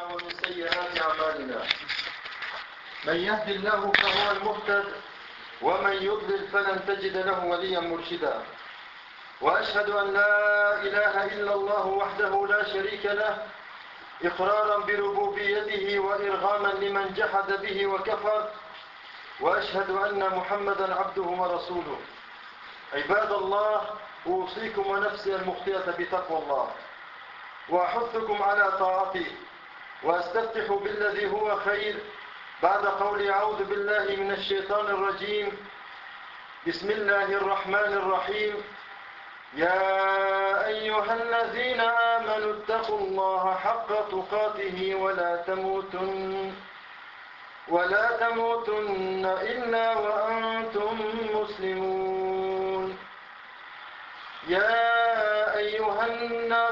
ومن سيئات أعمالنا. من يهد الله فهو المهتد ومن يضلل فلن تجد له وليا مرشدا. وأشهد أن لا إله إلا الله وحده لا شريك له إقرارا بربوبيته وإرغاما لمن جحد به وكفر. وأشهد أن محمدا عبده ورسوله. عباد الله أوصيكم ونفسي المخطئة بتقوى الله. وأحثكم على طاعته وأستفتح بالذي هو خير. بعد قولي أعوذ بالله من الشيطان الرجيم. بسم الله الرحمن الرحيم. يا أيها الذين آمنوا اتقوا الله حق تقاته ولا تموتن ولا تموتن إلا وأنتم مسلمون. يا أيها الناس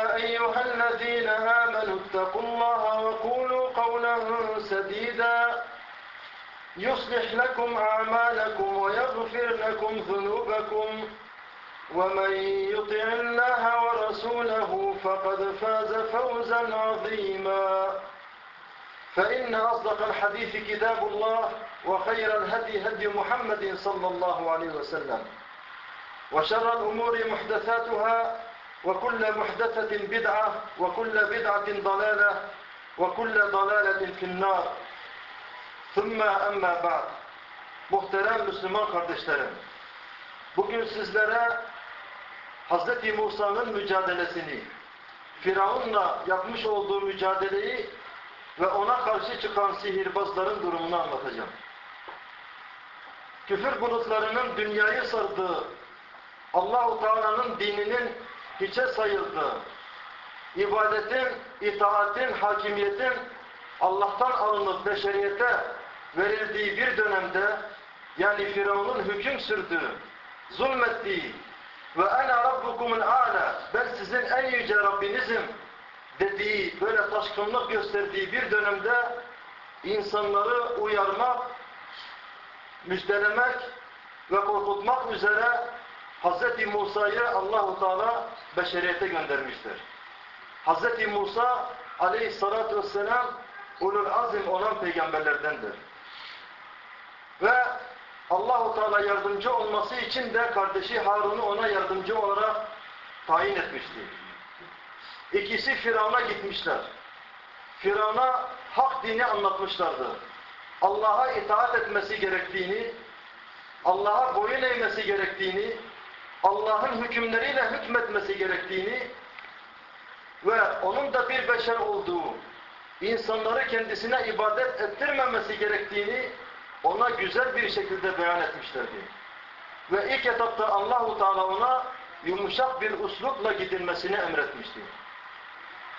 أيها الذين آمنوا اتقوا الله وقولوا قولا سديدا. يصلح لكم أعمالكم ويغفر لكم ذنوبكم. ومن يطع الله ورسوله فقد فاز فوزا عظيما. فإن أصدق الحديث كتاب الله وخير الهدي هدي محمد صلى الله عليه وسلم. وشر الأمور محدثاتها وكل محدثة بدعة وكل بدعة ضلالة وكل ضلالة في النار ثم أما بعد Muhterem Müslüman kardeşlerim, bugün sizlere Hz. Musa'nın mücadelesini, Firavun'la yapmış olduğu mücadeleyi ve ona karşı çıkan sihirbazların durumunu anlatacağım. Küfür bulutlarının dünyayı sardığı, Allahu Teala'nın dininin hiçe sayıldığı, ibadetin, itaatin, hakimiyetin Allah'tan alınıp beşeriyete verildiği bir dönemde yani Firavun'un hüküm sürdüğü, zulmettiği ve ene rabbukumul a'la ben sizin en yüce Rabbinizim dediği, böyle taşkınlık gösterdiği bir dönemde insanları uyarmak, müjdelemek ve korkutmak üzere Hz. Musa'yı Allahu Teala beşeriyete göndermiştir. Hz. Musa aleyhissalatü vesselam ulul azim olan peygamberlerdendir. Ve Allahu Teala yardımcı olması için de kardeşi Harun'u ona yardımcı olarak tayin etmişti. İkisi Firavun'a gitmişler. Firavun'a hak dini anlatmışlardı. Allah'a itaat etmesi gerektiğini, Allah'a boyun eğmesi gerektiğini, Allah'ın hükümleriyle hükmetmesi gerektiğini ve onun da bir beşer olduğu, insanları kendisine ibadet ettirmemesi gerektiğini ona güzel bir şekilde beyan etmişlerdi. Ve ilk etapta Allahu Teala ona yumuşak bir uslupla gidilmesini emretmişti.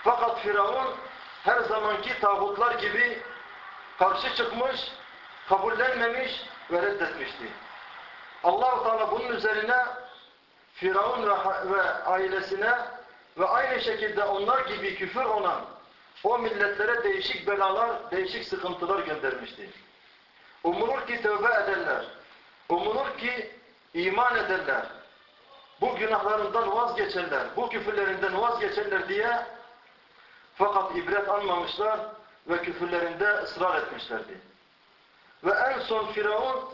Fakat Firavun her zamanki tağutlar gibi karşı çıkmış, kabullenmemiş ve reddetmişti. Allahu Teala bunun üzerine Firavun ve, ailesine ve aynı şekilde onlar gibi küfür olan o milletlere değişik belalar, değişik sıkıntılar göndermişti. Umulur ki tövbe ederler. Umulur ki iman ederler. Bu günahlarından vazgeçerler, bu küfürlerinden vazgeçerler diye fakat ibret almamışlar ve küfürlerinde ısrar etmişlerdi. Ve en son Firavun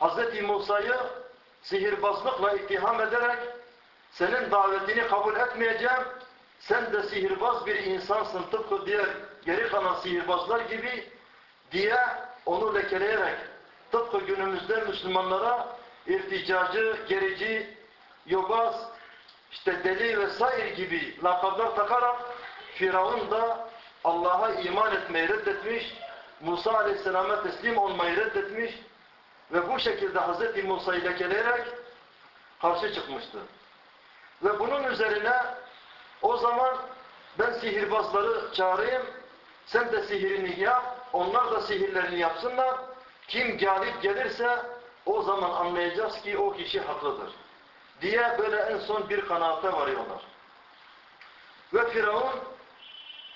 Hz. Musa'yı sihirbazlıkla ittiham ederek senin davetini kabul etmeyeceğim, sen de sihirbaz bir insansın tıpkı diğer geri kalan sihirbazlar gibi diye onu lekeleyerek tıpkı günümüzde Müslümanlara irticacı, gerici, yobaz, işte deli vesaire gibi lakaplar takarak Firavun da Allah'a iman etmeyi reddetmiş, Musa Aleyhisselam'a teslim olmayı reddetmiş ve bu şekilde Hz. Musa'yı lekeleyerek karşı çıkmıştı. Ve bunun üzerine o zaman ben sihirbazları çağırayım, sen de sihirini yap, onlar da sihirlerini yapsınlar. Kim galip gelirse o zaman anlayacağız ki o kişi haklıdır. Diye böyle en son bir kanaate varıyorlar. Ve Firavun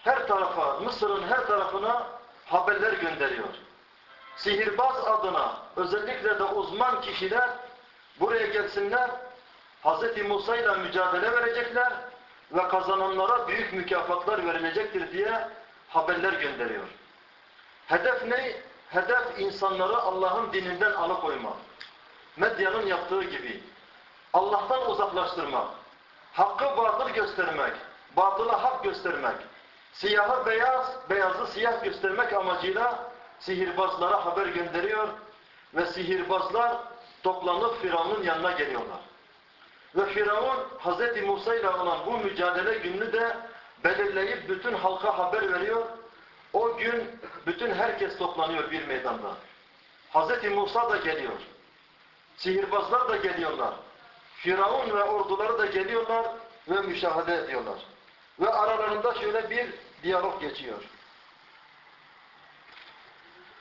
her tarafa, Mısır'ın her tarafına haberler gönderiyor. Sihirbaz adına özellikle de uzman kişiler buraya gelsinler, Hz. Musa ile mücadele verecekler ve kazananlara büyük mükafatlar verilecektir diye haberler gönderiyor. Hedef ne? Hedef insanları Allah'ın dininden alıkoymak. Medyanın yaptığı gibi. Allah'tan uzaklaştırmak. Hakkı batıl göstermek. Batıla hak göstermek. Siyahı beyaz, beyazı siyah göstermek amacıyla sihirbazlara haber gönderiyor ve sihirbazlar toplanıp Firavun'un yanına geliyorlar. Ve Firavun Hz. Musa ile olan bu mücadele gününü de belirleyip bütün halka haber veriyor. O gün bütün herkes toplanıyor bir meydanda. Hz. Musa da geliyor. Sihirbazlar da geliyorlar. Firavun ve orduları da geliyorlar ve müşahede ediyorlar. Ve aralarında şöyle bir diyalog geçiyor.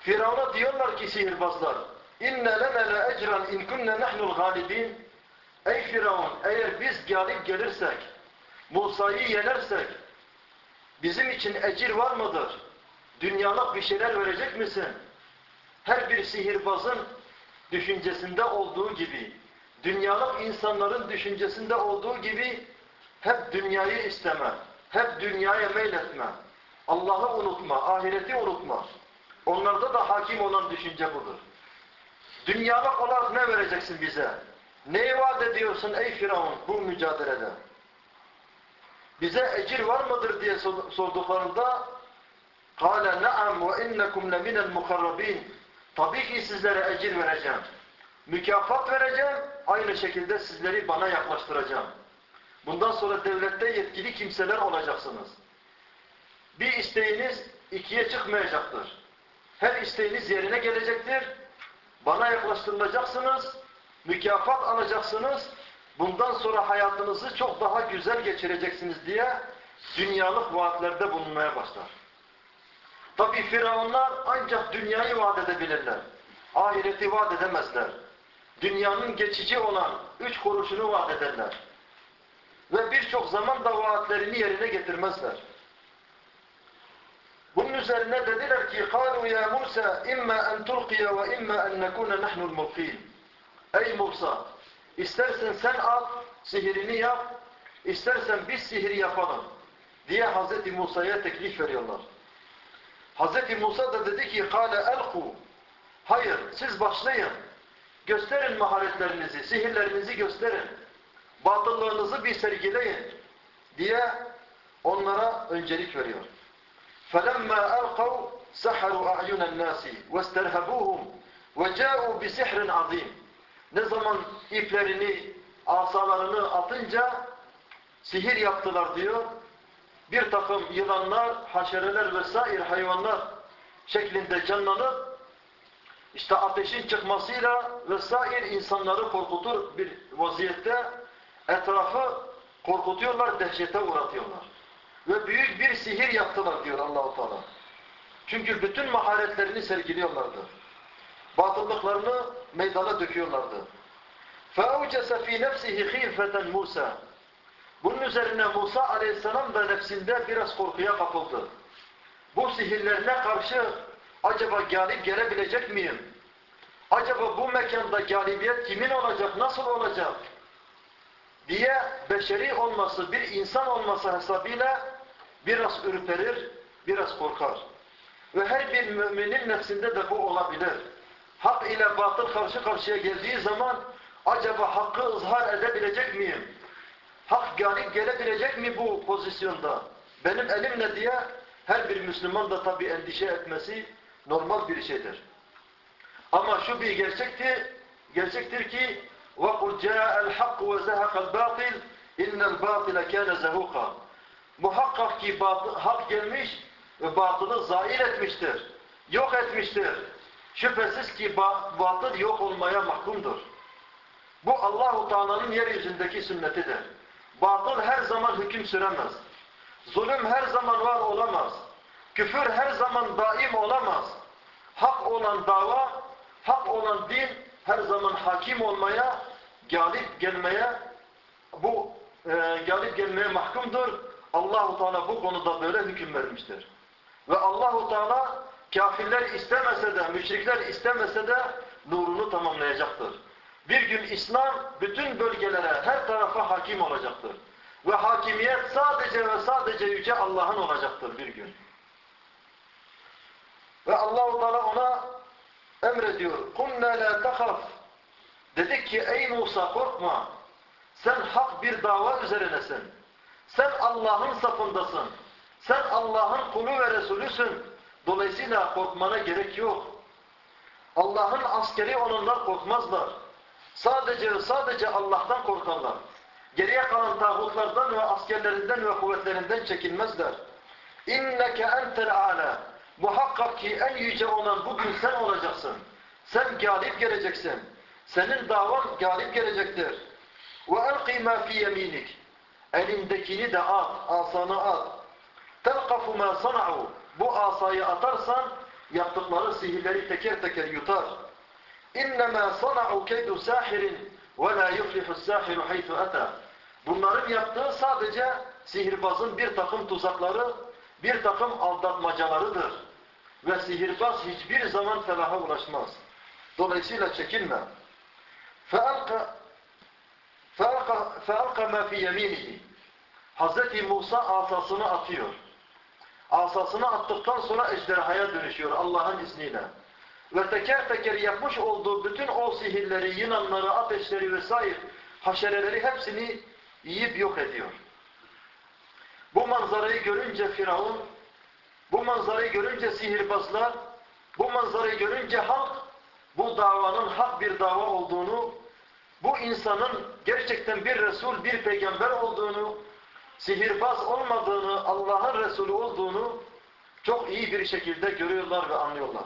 Firavun'a diyorlar ki sihirbazlar inne lene le ecran in kunne nahnul galibin Ey Firavun eğer biz galip gelirsek Musa'yı yenersek bizim için ecir var mıdır? Dünyalık bir şeyler verecek misin? Her bir sihirbazın düşüncesinde olduğu gibi dünyalık insanların düşüncesinde olduğu gibi hep dünyayı isteme, hep dünyaya meyletme, Allah'ı unutma, ahireti unutma. Onlarda da hakim olan düşünce budur. Dünyalık olarak ne vereceksin bize? Neyi vaat ediyorsun ey Firavun bu mücadelede? Bize ecir var mıdır diye sorduklarında قَالَ نَعَمْ وَاِنَّكُمْ لَمِنَ الْمُخَرَّب۪ينَ Tabii ki sizlere ecir vereceğim. Mükafat vereceğim, aynı şekilde sizleri bana yaklaştıracağım. Bundan sonra devlette yetkili kimseler olacaksınız. Bir isteğiniz ikiye çıkmayacaktır. Her isteğiniz yerine gelecektir. Bana yaklaştırılacaksınız, mükafat alacaksınız. Bundan sonra hayatınızı çok daha güzel geçireceksiniz diye dünyalık vaatlerde bulunmaya başlar. Tabi firavunlar ancak dünyayı vaat edebilirler. Ahireti vaat edemezler. Dünyanın geçici olan üç kuruşunu vaat ederler. Ve birçok zaman da vaatlerini yerine getirmezler. Bunun üzerine dediler ki قَالُوا يَا مُوسَى اِمَّا اَنْ تُلْقِيَ وَاِمَّا اَنْ نَكُونَ نَحْنُ الْمُلْقِينَ Ey Musa! istersen sen at, sihirini yap, istersen biz sihir yapalım diye Hz. Musa'ya teklif veriyorlar. Hz. Musa da dedi ki قَالَ اَلْقُوا Hayır, siz başlayın. Gösterin maharetlerinizi, sihirlerinizi gösterin. Batıllığınızı bir sergileyin diye onlara öncelik veriyor. فَلَمَّا أَلْقَوْا سَحَرُوا أَعْيُنَ النَّاسِ وَاسْتَرْهَبُوهُمْ وَجَاءُوا بِسِحْرٍ عَظِيمٍ Ne zaman iplerini, asalarını atınca sihir yaptılar diyor. Bir takım yılanlar, haşereler vesaire hayvanlar şeklinde canlanıp işte ateşin çıkmasıyla vesaire insanları korkutur bir vaziyette etrafı korkutuyorlar, dehşete uğratıyorlar. Ve büyük bir sihir yaptılar diyor Allahu Teala. Çünkü bütün maharetlerini sergiliyorlardı. Batıllıklarını meydana döküyorlardı. فَاَوْجَسَ ف۪ي نَفْسِهِ خِيفَةً Musa. Bunun üzerine Musa aleyhisselam da nefsinde biraz korkuya kapıldı. Bu sihirlerine karşı acaba galip gelebilecek miyim? Acaba bu mekanda galibiyet kimin olacak, nasıl olacak? diye beşeri olması, bir insan olması hesabıyla biraz ürperir, biraz korkar. Ve her bir müminin nefsinde de bu olabilir. Hak ile batıl karşı karşıya geldiği zaman acaba hakkı ızhar edebilecek miyim? Hak galip gelebilecek mi bu pozisyonda? Benim elim ne diye her bir Müslüman da tabi endişe etmesi normal bir şeydir. Ama şu bir gerçektir, gerçektir ki وَقُلْ جَاءَ الْحَقُّ وَزَهَقَ الْبَاطِلِ اِنَّ الْبَاطِلَ كَانَ زَهُقًا Muhakkak ki hak gelmiş ve batılı zail etmiştir. Yok etmiştir. Şüphesiz ki batıl yok olmaya mahkumdur. Bu Allahu Teala'nın yeryüzündeki sünnetidir. Batıl her zaman hüküm süremez. Zulüm her zaman var olamaz. Küfür her zaman daim olamaz. Hak olan dava, hak olan din her zaman hakim olmaya, galip gelmeye, bu e, galip gelmeye mahkumdur. Allahu Teala bu konuda böyle hüküm vermiştir. Ve Allahu Teala kafirler istemese de, müşrikler istemese de nurunu tamamlayacaktır. Bir gün İslam bütün bölgelere, her tarafa hakim olacaktır. Ve hakimiyet sadece ve sadece Yüce Allah'ın olacaktır bir gün. Ve Allahu Teala ona emrediyor. "Kunna la tahaf." Dedik ki ey Musa korkma. Sen hak bir dava üzerinesin. Sen Allah'ın safındasın. Sen Allah'ın kulu ve Resulüsün. Dolayısıyla korkmana gerek yok. Allah'ın askeri onunlar korkmazlar. Sadece sadece Allah'tan korkarlar. Geriye kalan tağutlardan ve askerlerinden ve kuvvetlerinden çekinmezler. İnneke entel âlâ. Muhakkak ki en yüce olan bugün sen olacaksın. Sen galip geleceksin. Senin davan galip gelecektir. Ve elqi ma fi yeminik. Elindekini de at, asanı at. Telqafu ma sana'u. Bu asayı atarsan yaptıkları sihirleri teker teker yutar. İnnemâ sana'u keydu sahirin ve la yuflihu sahiru haythu ata. Bunların yaptığı sadece sihirbazın bir takım tuzakları, bir takım aldatmacalarıdır. Ve sihirbaz hiçbir zaman felaha ulaşmaz. Dolayısıyla çekinme. فَأَلْقَ فَأَلْقَ مَا فِي يَمِينِهِ Hazreti Musa asasını atıyor. Asasını attıktan sonra ejderhaya dönüşüyor Allah'ın izniyle. Ve teker teker yapmış olduğu bütün o sihirleri, yılanları, ateşleri vesaire haşereleri hepsini yiyip yok ediyor. Bu manzarayı görünce Firavun, bu manzarayı görünce sihirbazlar, bu manzarayı görünce halk, bu davanın hak bir dava olduğunu, bu insanın gerçekten bir Resul, bir peygamber olduğunu, sihirbaz olmadığını, Allah'ın Resulü olduğunu çok iyi bir şekilde görüyorlar ve anlıyorlar.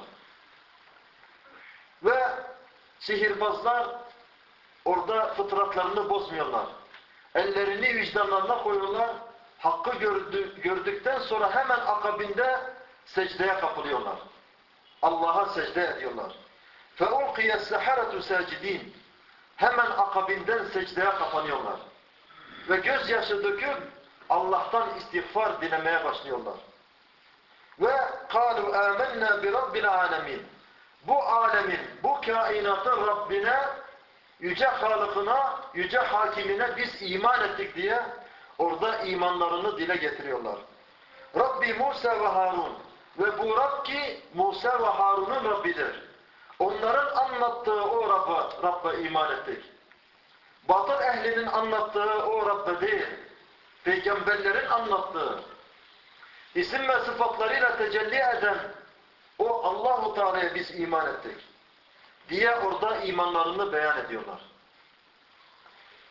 Ve sihirbazlar orada fıtratlarını bozmuyorlar. Ellerini vicdanlarına koyuyorlar. Hakkı gördü, gördükten sonra hemen akabinde secdeye kapılıyorlar. Allah'a secde ediyorlar. فَاُلْقِيَ السَّحَرَةُ سَاجِد۪ينَ Hemen akabinden secdeye kapanıyorlar. Ve gözyaşı döküp Allah'tan istiğfar dilemeye başlıyorlar. Ve kalu amennâ bi rabbil alemin. Bu alemin, bu kainatın Rabbine, yüce halıkına, yüce hakimine biz iman ettik diye orada imanlarını dile getiriyorlar. Rabbi Musa ve Harun ve bu Rab ki Musa ve Harun'un Rabbidir. Onların anlattığı o Rabb'a Rabb iman ettik. Batıl ehlinin anlattığı o Rabb'e değil, peygamberlerin anlattığı, isim ve sıfatlarıyla tecelli eden o Allahu Teala'ya biz iman ettik diye orada imanlarını beyan ediyorlar.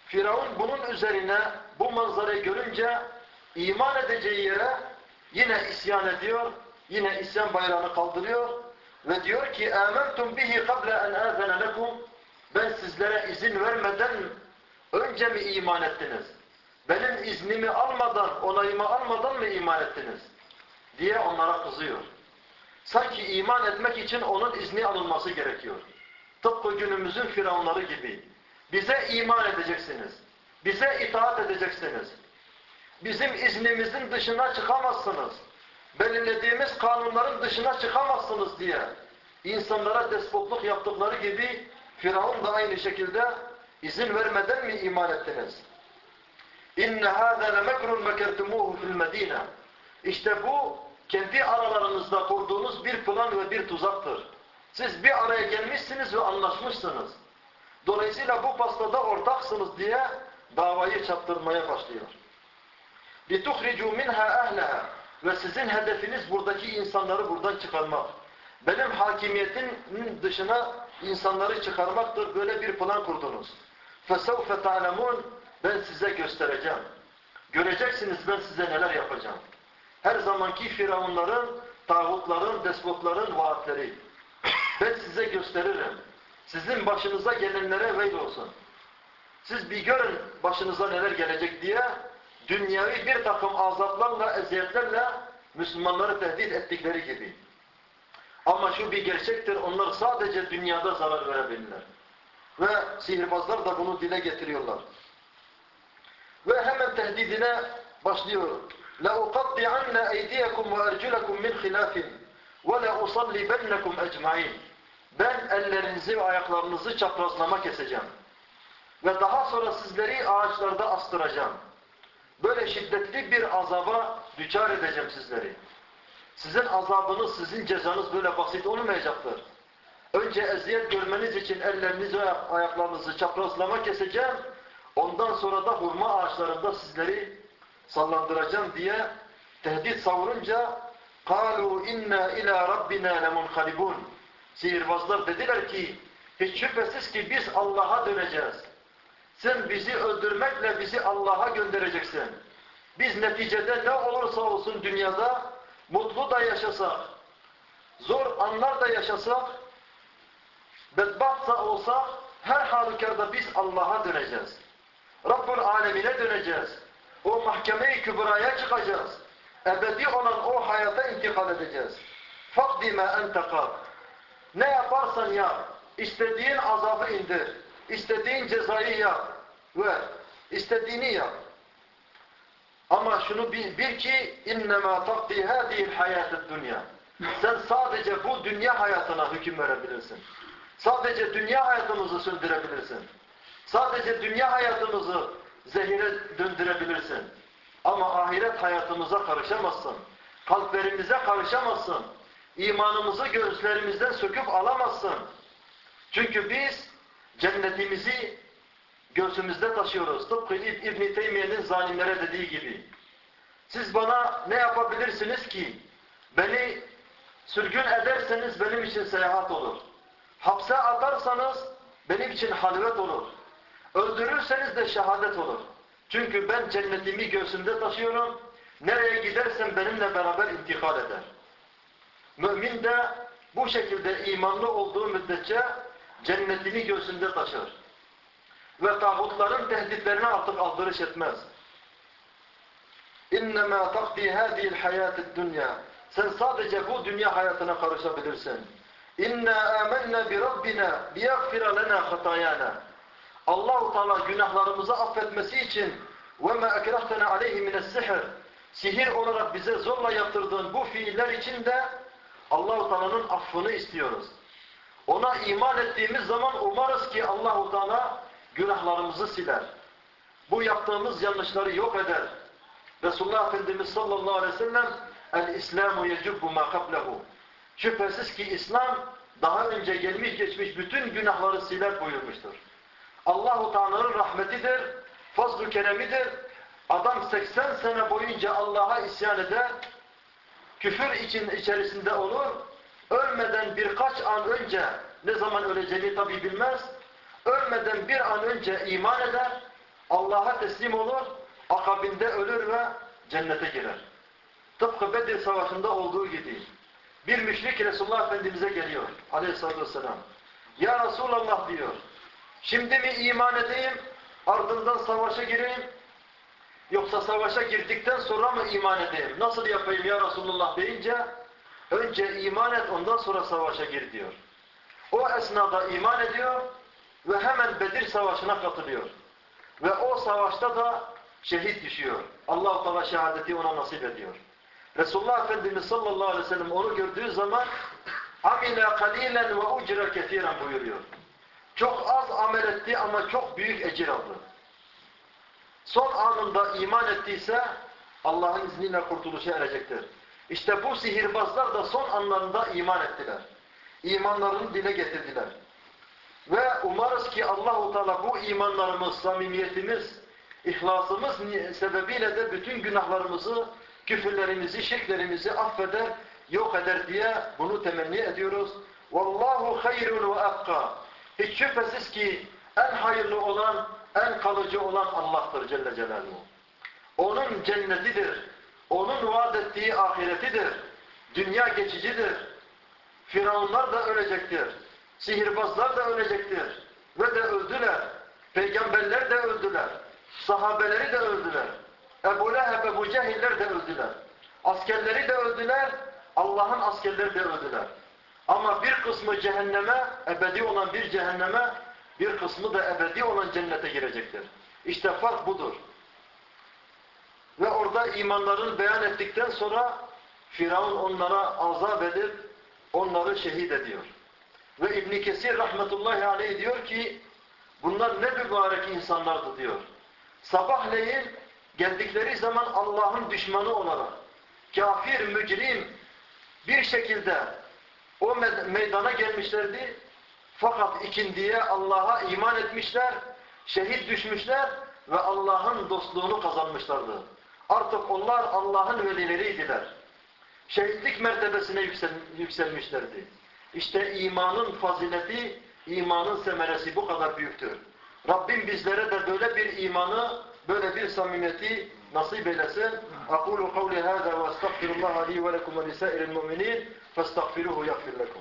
Firavun bunun üzerine bu manzarayı görünce iman edeceği yere yine isyan ediyor, yine isyan bayrağını kaldırıyor ve diyor ki "Âmentum bihi qabla en âzene lekum" Ben sizlere izin vermeden önce mi iman ettiniz? Benim iznimi almadan, onayımı almadan mı iman ettiniz? diye onlara kızıyor. Sanki iman etmek için onun izni alınması gerekiyor. Tıpkı günümüzün firavunları gibi. Bize iman edeceksiniz. Bize itaat edeceksiniz. Bizim iznimizin dışına çıkamazsınız. Belirlediğimiz kanunların dışına çıkamazsınız diye insanlara despotluk yaptıkları gibi Firavun da aynı şekilde izin vermeden mi iman ettiniz? İnne hâzâ lemekrun mekertumuhu fil medîne. İşte bu kendi aralarınızda kurduğunuz bir plan ve bir tuzaktır. Siz bir araya gelmişsiniz ve anlaşmışsınız. Dolayısıyla bu pastada ortaksınız diye davayı çaptırmaya başlıyor. لِتُخْرِجُوا مِنْهَا اَهْلَهَا Ve sizin hedefiniz buradaki insanları buradan çıkarmak. Benim hakimiyetimin dışına insanları çıkarmaktır. Böyle bir plan kurdunuz. فَسَوْفَ تَعْلَمُونَ ben size göstereceğim. Göreceksiniz ben size neler yapacağım. Her zamanki firavunların, tağutların, despotların vaatleri. Ben size gösteririm. Sizin başınıza gelenlere veil olsun. Siz bir görün başınıza neler gelecek diye dünyavi bir takım azaplarla, eziyetlerle Müslümanları tehdit ettikleri gibi. Ama şu bir gerçektir, onlar sadece dünyada zarar verebilirler. Ve sihirbazlar da bunu dile getiriyorlar. Ve hemen tehdidine başlıyor. لَاُقَطِّعَنَّ اَيْدِيَكُمْ وَاَرْجُلَكُمْ مِنْ خِلَافٍ وَلَاُصَلِّبَنَّكُمْ اَجْمَعِينَ Ben ellerinizi ve ayaklarınızı çaprazlama keseceğim. Ve daha sonra sizleri ağaçlarda astıracağım. Böyle şiddetli bir azaba düçar edeceğim sizleri. Sizin azabınız, sizin cezanız böyle basit olmayacaktır. Önce eziyet görmeniz için ellerinizi ve ayaklarınızı çaprazlama keseceğim. Ondan sonra da hurma ağaçlarında sizleri sallandıracağım diye tehdit savurunca قَالُوا اِنَّا اِلَى رَبِّنَا لَمُنْخَلِبُونَ Sihirbazlar dediler ki hiç şüphesiz ki biz Allah'a döneceğiz. Sen bizi öldürmekle bizi Allah'a göndereceksin. Biz neticede ne olursa olsun dünyada mutlu da yaşasak, zor anlar da yaşasak, bedbahtsa olsak her halükarda biz Allah'a döneceğiz. Rabbul alemine döneceğiz. O mahkeme-i kübraya çıkacağız. Ebedi olan o hayata intikal edeceğiz. Fakdi ma entekab. Ne yaparsan yap. İstediğin azabı indir. İstediğin cezayı yap. Ve istediğini yap. Ama şunu bil, bil ki innema takdi hadihi hayatı dünya. Sen sadece bu dünya hayatına hüküm verebilirsin. Sadece dünya hayatımızı sürdürebilirsin. Sadece dünya hayatımızı zehire döndürebilirsin. Ama ahiret hayatımıza karışamazsın. Kalplerimize karışamazsın. İmanımızı göğüslerimizden söküp alamazsın. Çünkü biz cennetimizi göğsümüzde taşıyoruz. Tıpkı İbn-i Teymiye'nin zalimlere dediği gibi. Siz bana ne yapabilirsiniz ki? Beni sürgün ederseniz benim için seyahat olur. Hapse atarsanız benim için halvet olur. Öldürürseniz de şehadet olur. Çünkü ben cennetimi göğsümde taşıyorum. Nereye gidersem benimle beraber intikal eder. Mümin de bu şekilde imanlı olduğu müddetçe cennetini göğsünde taşır. Ve tağutların tehditlerine artık aldırış etmez. İnnemâ takdî hâzîl hayâtid dünya. Sen sadece bu dünya hayatına karışabilirsin. Âmennâ bi rabbina liyaghfira lana hatayana. Allahu Teala günahlarımızı affetmesi için ve ma ekrahtena aleyhi mines sihr. Sihir olarak bize zorla yaptırdığın bu fiiller için de Allahu Teala'nın affını istiyoruz. Ona iman ettiğimiz zaman umarız ki Allahu Teala günahlarımızı siler. Bu yaptığımız yanlışları yok eder. Resulullah Efendimiz sallallahu aleyhi ve sellem El-İslamu yecubbu ma kablehu. Şüphesiz ki İslam daha önce gelmiş geçmiş bütün günahları siler buyurmuştur. Allahu Teala'nın rahmetidir, fazl-ı keremidir. Adam 80 sene boyunca Allah'a isyan eder, küfür için içerisinde olur, ölmeden birkaç an önce, ne zaman öleceğini tabi bilmez, ölmeden bir an önce iman eder, Allah'a teslim olur, akabinde ölür ve cennete girer. Tıpkı Bedir Savaşı'nda olduğu gibi. Bir müşrik Resulullah Efendimiz'e geliyor aleyhissalatü vesselam. Ya Resulallah diyor, şimdi mi iman edeyim, ardından savaşa gireyim, yoksa savaşa girdikten sonra mı iman edeyim? Nasıl yapayım ya Resulullah deyince, önce iman et ondan sonra savaşa gir diyor. O esnada iman ediyor ve hemen Bedir Savaşı'na katılıyor. Ve o savaşta da şehit düşüyor. Allah-u Teala şehadeti ona nasip ediyor. Resulullah Efendimiz sallallahu aleyhi ve sellem onu gördüğü zaman amile kalilen ve ucra kesiren buyuruyor. Çok az amel etti ama çok büyük ecir aldı. Son anında iman ettiyse Allah'ın izniyle kurtuluşa erecektir. İşte bu sihirbazlar da son anlarında iman ettiler. İmanlarını dile getirdiler. Ve umarız ki Allahu Teala bu imanlarımız, samimiyetimiz, ihlasımız sebebiyle de bütün günahlarımızı, küfürlerimizi, şirklerimizi affeder, yok eder diye bunu temenni ediyoruz. Vallahu hayrun ve akka. Hiç şüphesiz ki en hayırlı olan, en kalıcı olan Allah'tır Celle Celaluhu. Onun cennetidir. Onun vaat ettiği ahiretidir. Dünya geçicidir. Firavunlar da ölecektir. Sihirbazlar da ölecektir. Ve de öldüler. Peygamberler de öldüler. Sahabeleri de öldüler. Ebu Leheb, Ebu Cehiller de öldüler. Askerleri de öldüler, Allah'ın askerleri de öldüler. Ama bir kısmı cehenneme, ebedi olan bir cehenneme, bir kısmı da ebedi olan cennete girecektir. İşte fark budur. Ve orada imanlarını beyan ettikten sonra Firavun onlara azap edip onları şehit ediyor. Ve İbn Kesir rahmetullahi aleyh diyor ki bunlar ne mübarek insanlardı diyor. Sabahleyin geldikleri zaman Allah'ın düşmanı olarak kafir, mücrim bir şekilde o me- meydana gelmişlerdi. Fakat ikindiye Allah'a iman etmişler, şehit düşmüşler ve Allah'ın dostluğunu kazanmışlardı. Artık onlar Allah'ın velileriydiler. Şehitlik mertebesine yüksel, yükselmişlerdi. İşte imanın fazileti, imanın semeresi bu kadar büyüktür. Rabbim bizlere de böyle bir imanı, böyle bir samimiyeti nasip eylesin. Aqulu kavli hâzâ ve estağfirullah li ve lekum ve فاستغفروه يغفر لكم.